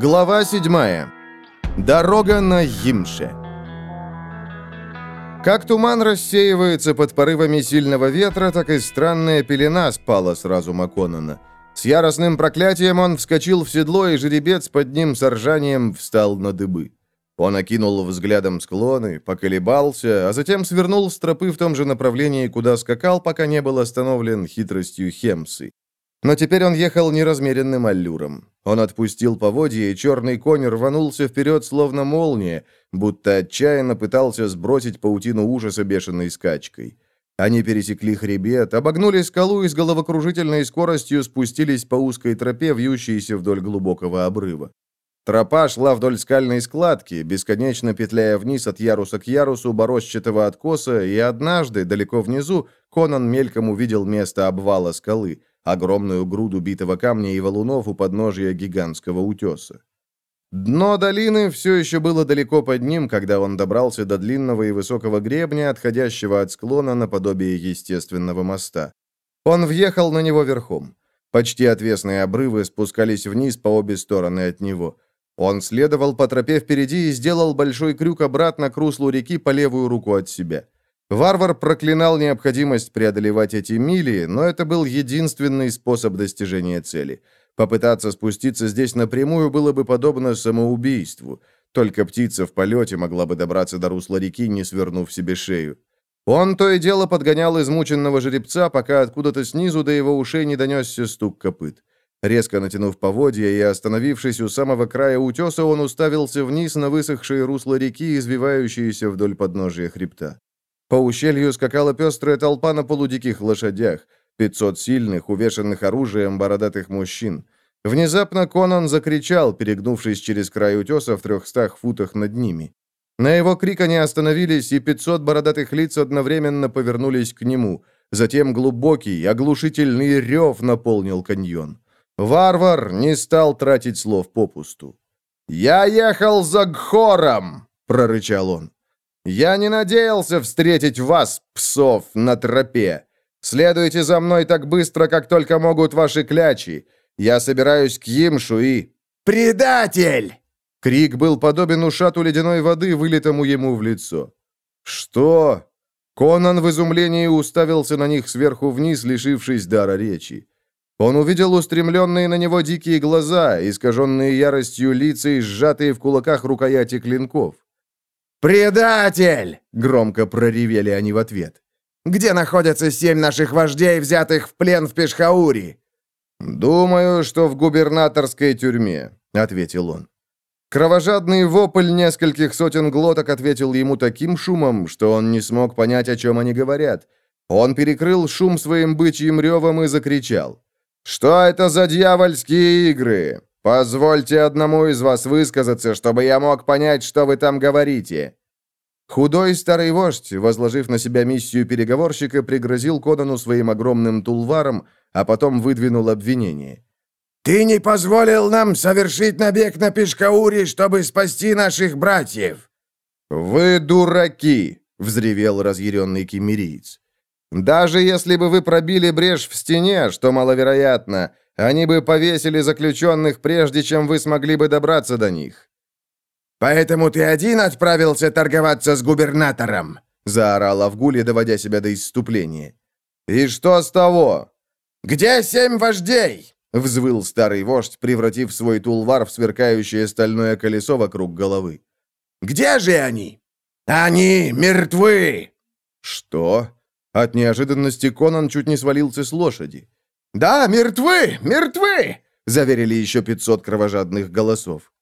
Глава 7. Дорога на Йимше. Как туман рассеивается под порывами сильного ветра, так и странная пелена спала с разума Конана. С яростным проклятием он вскочил в седло, и жеребец под ним с ржанием встал на дыбы. Он окинул взглядом склоны, поколебался, а затем свернул с тропы в том же направлении, куда скакал, пока не был остановлен хитростью Хемсы. Но теперь он ехал неразмеренным аллюром. Он отпустил поводья, и черный конь рванулся вперед, словно молния, будто отчаянно пытался сбросить паутину ужаса бешеной скачкой. Они пересекли хребет, обогнули скалу и с головокружительной скоростью спустились по узкой тропе, вьющейся вдоль глубокого обрыва. Тропа шла вдоль скальной складки, бесконечно петляя вниз от яруса к ярусу борозчатого откоса, и однажды, далеко внизу, Конан мельком увидел место обвала скалы — огромную груду битого камня и валунов у подножия гигантского утеса. Дно долины все еще было далеко под ним, когда он добрался до длинного и высокого гребня, отходящего от склона наподобие естественного моста. Он въехал на него верхом. Почти отвесные обрывы спускались вниз по обе стороны от него. Он следовал по тропе впереди и сделал большой крюк обратно к руслу реки по левую руку от себя. Варвар проклинал необходимость преодолевать эти мили, но это был единственный способ достижения цели. Попытаться спуститься здесь напрямую было бы подобно самоубийству. Только птица в полете могла бы добраться до русла реки, не свернув себе шею. Он то и дело подгонял измученного жеребца, пока откуда-то снизу до его ушей не донесся стук копыт. Резко натянув поводья и остановившись у самого края утеса, он уставился вниз на высохшие русла реки, извивающиеся вдоль подножия хребта. По ущелью скакала пестрая толпа на полудиких лошадях, 500 сильных, увешанных оружием бородатых мужчин. Внезапно Конан закричал, перегнувшись через край утеса в трехстах футах над ними. На его крик они остановились, и 500 бородатых лиц одновременно повернулись к нему. Затем глубокий, оглушительный рев наполнил каньон. Варвар не стал тратить слов попусту. «Я ехал за Гхором!» — прорычал он. Я не надеялся встретить вас, псов, на тропе. Следуйте за мной так быстро, как только могут ваши клячи. Я собираюсь к Имшу и...» «Предатель!» Крик был подобен ушату ледяной воды, вылитому ему в лицо. «Что?» Конан в изумлении уставился на них сверху вниз, лишившись дара речи. Он увидел устремленные на него дикие глаза, искаженные яростью лица и сжатые в кулаках рукояти клинков. «Предатель!» — громко проревели они в ответ. «Где находятся семь наших вождей, взятых в плен в Пешхаури?» «Думаю, что в губернаторской тюрьме», — ответил он. Кровожадный вопль нескольких сотен глоток ответил ему таким шумом, что он не смог понять, о чем они говорят. Он перекрыл шум своим бычьим ревом и закричал. «Что это за дьявольские игры? «Позвольте одному из вас высказаться, чтобы я мог понять, что вы там говорите». Худой старый вождь, возложив на себя миссию переговорщика, пригрозил Кодану своим огромным тулваром, а потом выдвинул обвинение. «Ты не позволил нам совершить набег на Пешкаури, чтобы спасти наших братьев!» «Вы дураки!» — взревел разъяренный кемериец. «Даже если бы вы пробили брешь в стене, что маловероятно, они бы повесили заключенных, прежде чем вы смогли бы добраться до них». «Поэтому ты один отправился торговаться с губернатором?» — заорал Авгули, доводя себя до исступления. «И что с того?» «Где семь вождей?» — взвыл старый вождь, превратив свой тулвар в сверкающее стальное колесо вокруг головы. «Где же они?» «Они мертвы!» «Что?» От неожиданности Конан чуть не свалился с лошади. «Да, мертвы! Мертвы!» — заверили еще пятьсот кровожадных голосов.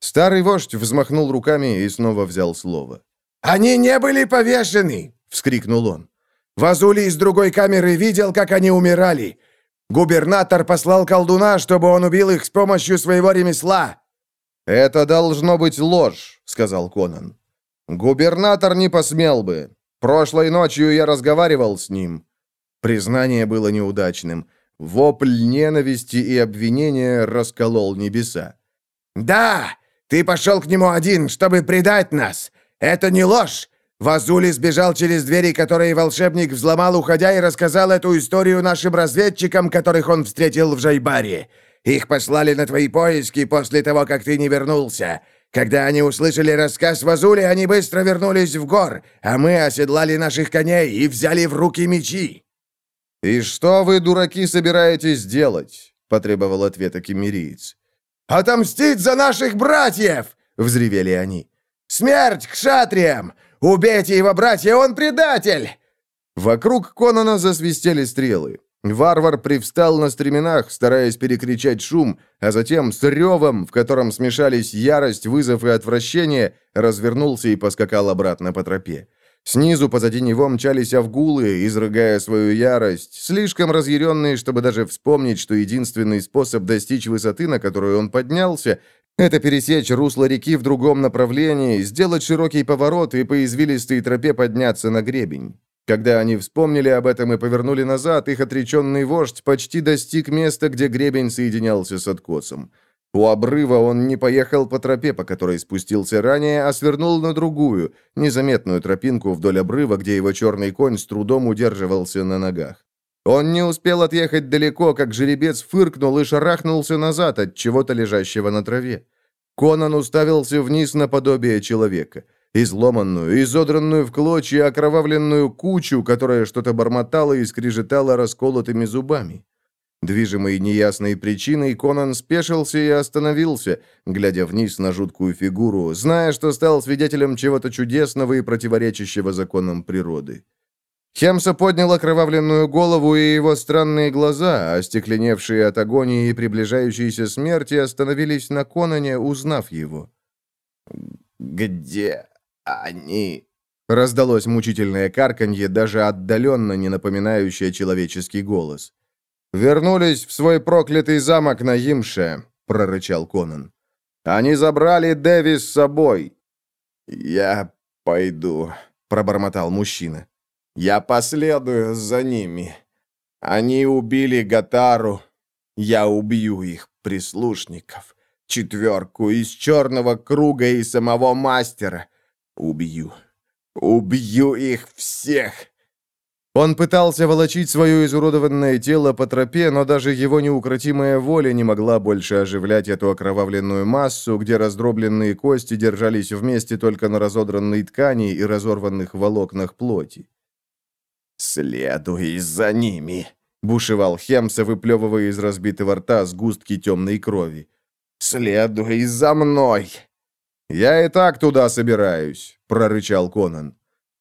Старый вождь взмахнул руками и снова взял слово. «Они не были повешены!» — вскрикнул он. «Вазули из другой камеры видел, как они умирали. Губернатор послал колдуна, чтобы он убил их с помощью своего ремесла». «Это должно быть ложь», — сказал Конан. «Губернатор не посмел бы. Прошлой ночью я разговаривал с ним». Признание было неудачным. Вопль ненависти и обвинения расколол небеса. «Да, ты пошел к нему один, чтобы предать нас. Это не ложь. Вазули сбежал через двери, которые волшебник взломал, уходя, и рассказал эту историю нашим разведчикам, которых он встретил в Жайбаре. Их послали на твои поиски после того, как ты не вернулся. Когда они услышали рассказ Вазули, они быстро вернулись в гор, а мы оседлали наших коней и взяли в руки мечи». «И что вы, дураки, собираетесь делать?» — потребовал ответа кемериец. «Отомстить за наших братьев!» — взревели они. «Смерть к шатриям! Убейте его, братья, он предатель!» Вокруг Конона засвистели стрелы. Варвар привстал на стременах, стараясь перекричать шум, а затем с ревом, в котором смешались ярость, вызов и отвращение, развернулся и поскакал обратно по тропе. Снизу позади него мчались авгулы, изрыгая свою ярость, слишком разъяренные, чтобы даже вспомнить, что единственный способ достичь высоты, на которую он поднялся, это пересечь русло реки в другом направлении, сделать широкий поворот и по извилистой тропе подняться на гребень. Когда они вспомнили об этом и повернули назад, их отреченный вождь почти достиг места, где гребень соединялся с откосом. У обрыва он не поехал по тропе, по которой спустился ранее, а свернул на другую, незаметную тропинку вдоль обрыва, где его черный конь с трудом удерживался на ногах. Он не успел отъехать далеко, как жеребец фыркнул и шарахнулся назад от чего-то лежащего на траве. Конан уставился вниз на подобие человека изломанную, изодранную в клочья окровавленную кучу, которая что-то бормотала и скрежетала расколотыми зубами. Движимый неясной причиной, Конан спешился и остановился, глядя вниз на жуткую фигуру, зная, что стал свидетелем чего-то чудесного и противоречащего законам природы. Хемса поднял окровавленную голову, и его странные глаза, остекленевшие от агонии и приближающейся смерти, остановились на Конане, узнав его. «Где они...» Раздалось мучительное карканье, даже отдаленно не напоминающее человеческий голос. «Вернулись в свой проклятый замок на Имше», — прорычал Конан. «Они забрали Дэви с собой». «Я пойду», — пробормотал мужчина. «Я последую за ними. Они убили Гатару. Я убью их прислушников. Четверку из черного круга и самого мастера. Убью. Убью их всех!» Он пытался волочить свое изуродованное тело по тропе, но даже его неукротимая воля не могла больше оживлять эту окровавленную массу, где раздробленные кости держались вместе только на разодранной ткани и разорванных волокнах плоти. «Следуй за ними!» — бушевал Хемса, выплевывая из разбитого рта сгустки темной крови. «Следуй за мной!» «Я и так туда собираюсь», — прорычал Конан.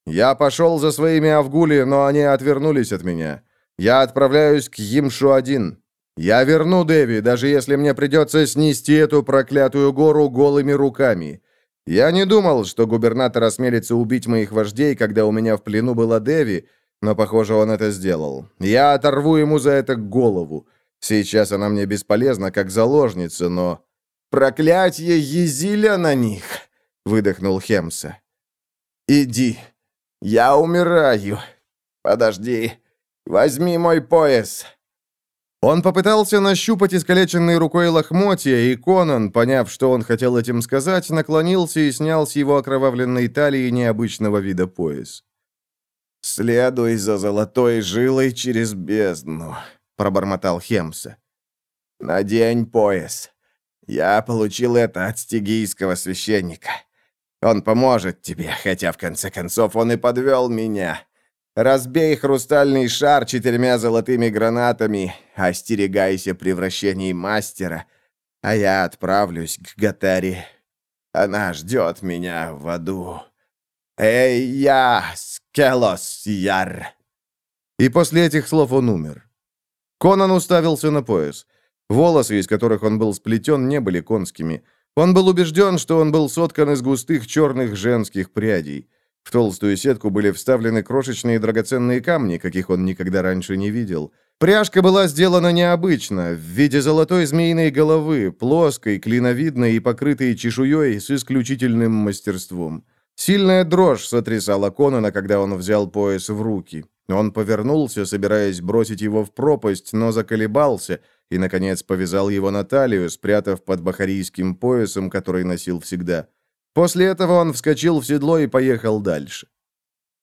«Я пошел за своими Авгули, но они отвернулись от меня. Я отправляюсь к Имшу-1. Я верну Деви, даже если мне придется снести эту проклятую гору голыми руками. Я не думал, что губернатор осмелится убить моих вождей, когда у меня в плену была Деви, но, похоже, он это сделал. Я оторву ему за это голову. Сейчас она мне бесполезна, как заложница, но...» Проклятье Езиля на них!» — выдохнул Хемса. «Иди, я умираю. Подожди, возьми мой пояс». Он попытался нащупать искалеченной рукой лохмотья, и Конан, поняв, что он хотел этим сказать, наклонился и снял с его окровавленной талии необычного вида пояс. «Следуй за золотой жилой через бездну», — пробормотал Хемса. «Надень пояс. Я получил это от стигийского священника. Он поможет тебе, хотя в конце концов он и подвел меня. Разбей хрустальный шар четырьмя золотыми гранатами, остерегайся превращений мастера, а я отправлюсь к Гатаре. Она ждет меня в аду. Эй, я, Скелос Яр!» И после этих слов он умер. Конан уставился на пояс. Волосы, из которых он был сплетен, не были конскими. Он был убежден, что он был соткан из густых черных женских прядей. В толстую сетку были вставлены крошечные драгоценные камни, каких он никогда раньше не видел. Пряжка была сделана необычно, в виде золотой змеиной головы, плоской, клиновидной и покрытой чешуей с исключительным мастерством. Сильная дрожь сотрясала Конана, когда он взял пояс в руки. Он повернулся, собираясь бросить его в пропасть, но заколебался — и, наконец, повязал его на талию, спрятав под бахарийским поясом, который носил всегда. После этого он вскочил в седло и поехал дальше.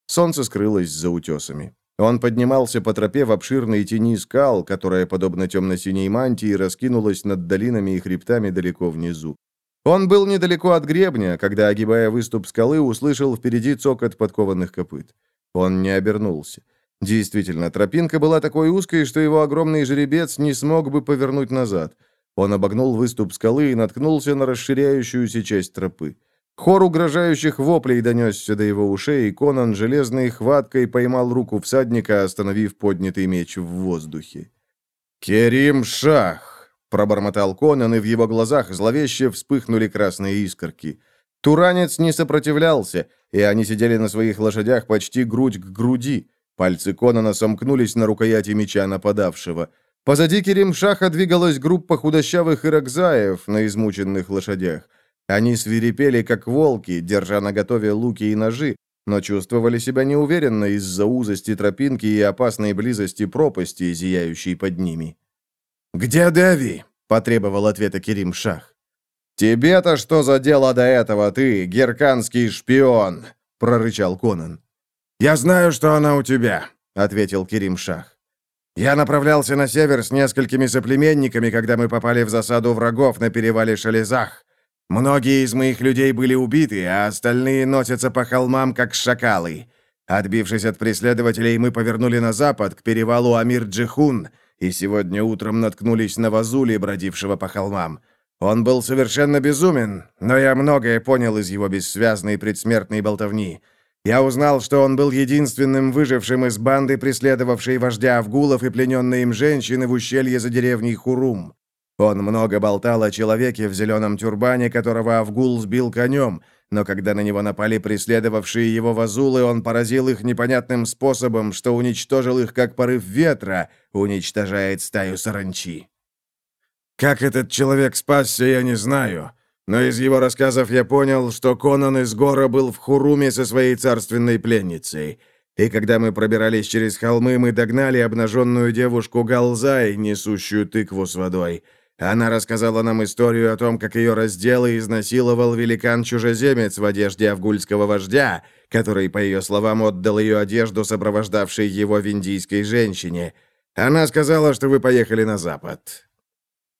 Солнце скрылось за утесами. Он поднимался по тропе в обширной тени скал, которая, подобно темно-синей мантии, раскинулась над долинами и хребтами далеко внизу. Он был недалеко от гребня, когда, огибая выступ скалы, услышал впереди цокот подкованных копыт. Он не обернулся. Действительно, тропинка была такой узкой, что его огромный жеребец не смог бы повернуть назад. Он обогнул выступ скалы и наткнулся на расширяющуюся часть тропы. Хор угрожающих воплей донесся до его ушей, и Конан железной хваткой поймал руку всадника, остановив поднятый меч в воздухе. «Керим Шах!» — пробормотал Конан, и в его глазах зловеще вспыхнули красные искорки. Туранец не сопротивлялся, и они сидели на своих лошадях почти грудь к груди. Пальцы Конана сомкнулись на рукояти меча нападавшего. Позади Керим-Шаха двигалась группа худощавых иракзаев на измученных лошадях. Они свирепели, как волки, держа наготове луки и ножи, но чувствовали себя неуверенно из-за узости тропинки и опасной близости пропасти, зияющей под ними. «Где Дэви?» — потребовал ответа Керим Шах. «Тебе-то что за дело до этого, ты, герканский шпион?» — прорычал Конан. «Я знаю, что она у тебя», — ответил Керим Шах. «Я направлялся на север с несколькими соплеменниками, когда мы попали в засаду врагов на перевале Шалезах. Многие из моих людей были убиты, а остальные носятся по холмам, как шакалы. Отбившись от преследователей, мы повернули на запад, к перевалу Амир-Джихун, и сегодня утром наткнулись на Вазули, бродившего по холмам. Он был совершенно безумен, но я многое понял из его бессвязной предсмертной болтовни. Я узнал, что он был единственным выжившим из банды, преследовавшей вождя Авгулов и плененной им женщины в ущелье за деревней Хурум. Он много болтал о человеке в зеленом тюрбане, которого Авгул сбил конем, но когда на него напали преследовавшие его вазулы, он поразил их непонятным способом, что уничтожил их, как порыв ветра уничтожает стаю саранчи. Как этот человек спасся, я не знаю, но из его рассказов я понял, что Конан из Гора был в Хуруме со своей царственной пленницей. И когда мы пробирались через холмы, мы догнали обнаженную девушку Галзай, несущую тыкву с водой — она рассказала нам историю о том, как ее раздел и изнасиловал великан-чужеземец в одежде авгульского вождя, который, по ее словам, отдал ее одежду сопровождавшей его виндийской женщине. Она сказала, что вы поехали на запад.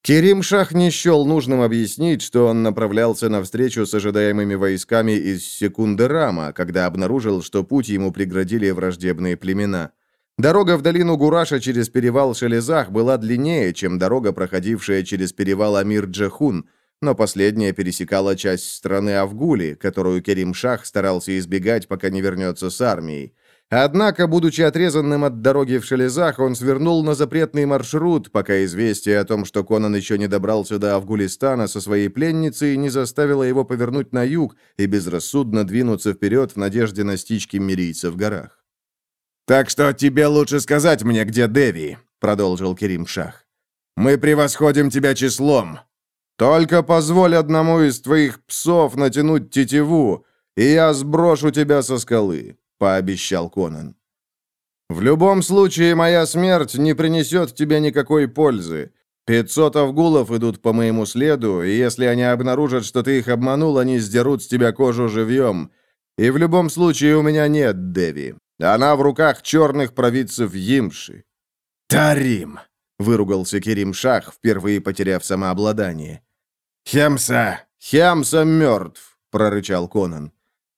Керим Шах не счел нужным объяснить, что он направлялся на встречу с ожидаемыми войсками из Секундерама, когда обнаружил, что путь ему преградили враждебные племена. Дорога в долину Гураша через перевал Шелезах была длиннее, чем дорога, проходившая через перевал Амир-Джахун, но последняя пересекала часть страны Авгули, которую Керим-Шах старался избегать, пока не вернется с армией. Однако, будучи отрезанным от дороги в Шелезах, он свернул на запретный маршрут, пока известие о том, что Конан еще не добрался до Афгулистана со своей пленницей, не заставило его повернуть на юг и безрассудно двинуться вперед в надежде настичь кемерийца в горах. «Так что тебе лучше сказать мне, где Деви», — продолжил Керим Шах. «Мы превосходим тебя числом. Только позволь одному из твоих псов натянуть тетиву, и я сброшу тебя со скалы», — пообещал Конан. «В любом случае, моя смерть не принесет тебе никакой пользы. Пятьсот авгулов идут по моему следу, и если они обнаружат, что ты их обманул, они сдерут с тебя кожу живьем. И в любом случае у меня нет Деви. Она в руках черных провидцев Йимши. «Тарим!» — выругался Керим Шах, впервые потеряв самообладание. «Хемса! Хемса мертв!» — прорычал Конан.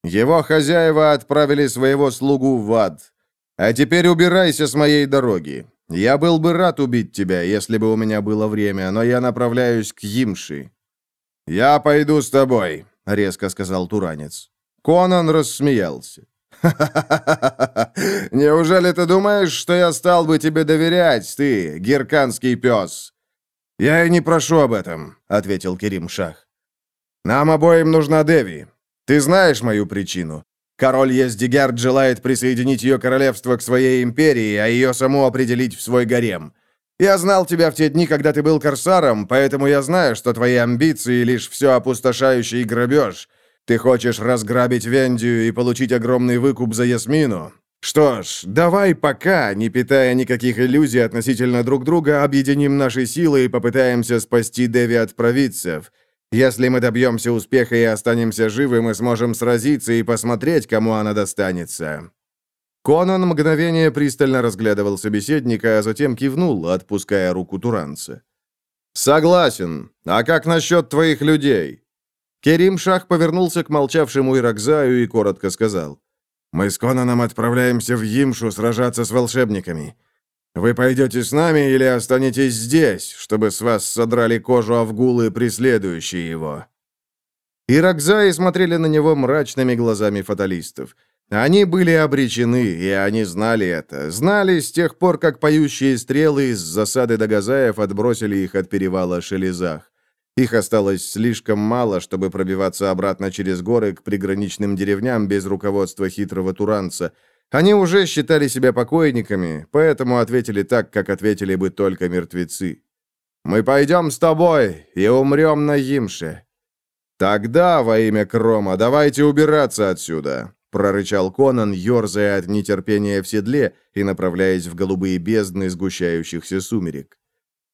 «Его хозяева отправили своего слугу в ад. А теперь убирайся с моей дороги. Я был бы рад убить тебя, если бы у меня было время, но я направляюсь к Йимши». «Я пойду с тобой», — резко сказал Туранец. Конан рассмеялся. Неужели ты думаешь, что я стал бы тебе доверять, ты, герканский пес?» «Я и не прошу об этом», — ответил Керим Шах. «Нам обоим нужна Деви. Ты знаешь мою причину. Король Ездигерд желает присоединить ее королевство к своей империи, а ее саму определить в свой гарем. Я знал тебя в те дни, когда ты был корсаром, поэтому я знаю, что твои амбиции — лишь все опустошающий грабеж». Ты хочешь разграбить Вендию и получить огромный выкуп за Ясмину? Что ж, давай пока, не питая никаких иллюзий относительно друг друга, объединим наши силы и попытаемся спасти Деви от провидцев. Если мы добьемся успеха и останемся живы, мы сможем сразиться и посмотреть, кому она достанется». Конан мгновение пристально разглядывал собеседника, а затем кивнул, отпуская руку Туранца. «Согласен. А как насчет твоих людей?» Керим Шах повернулся к молчавшему Иракзаю и коротко сказал. «Мы с Конаном отправляемся в Йимшу сражаться с волшебниками. Вы пойдете с нами или останетесь здесь, чтобы с вас содрали кожу Авгулы, преследующие его?» Иракзаи смотрели на него мрачными глазами фаталистов. Они были обречены, и они знали это. Знали с тех пор, как поющие стрелы из засады Дагазаев отбросили их от перевала Шелезах. Их осталось слишком мало, чтобы пробиваться обратно через горы к приграничным деревням без руководства хитрого туранца. Они уже считали себя покойниками, поэтому ответили так, как ответили бы только мертвецы. «Мы пойдем с тобой и умрем на Имше». «Тогда, во имя Крома, давайте убираться отсюда прорычал Конан, ерзая от нетерпения в седле и направляясь в голубые бездны сгущающихся сумерек.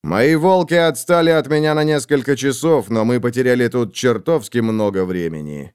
«Мои волки отстали от меня на несколько часов, но мы потеряли тут чертовски много времени».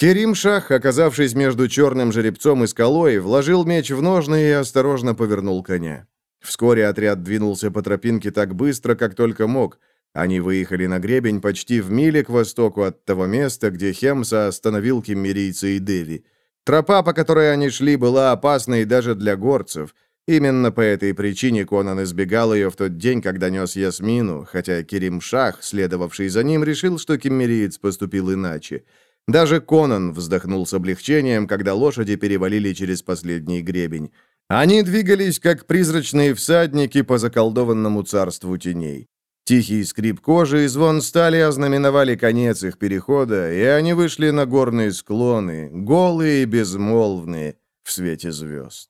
Керим Шах, оказавшись между черным жеребцом и скалой, вложил меч в ножны и осторожно повернул коня. Вскоре отряд двинулся по тропинке так быстро, как только мог — они выехали на гребень почти в миле к востоку от того места, где Хемса остановил киммерийца и Деви. Тропа, по которой они шли, была опасной даже для горцев. Именно по этой причине Конан избегал ее в тот день, когда нес Ясмину, хотя Керим Шах, следовавший за ним, решил, что киммериец поступил иначе. Даже Конан вздохнул с облегчением, когда лошади перевалили через последний гребень. Они двигались, как призрачные всадники по заколдованному царству теней. Тихий скрип кожи и звон стали ознаменовали конец их перехода, и они вышли на горные склоны, голые и безмолвные, в свете звезд.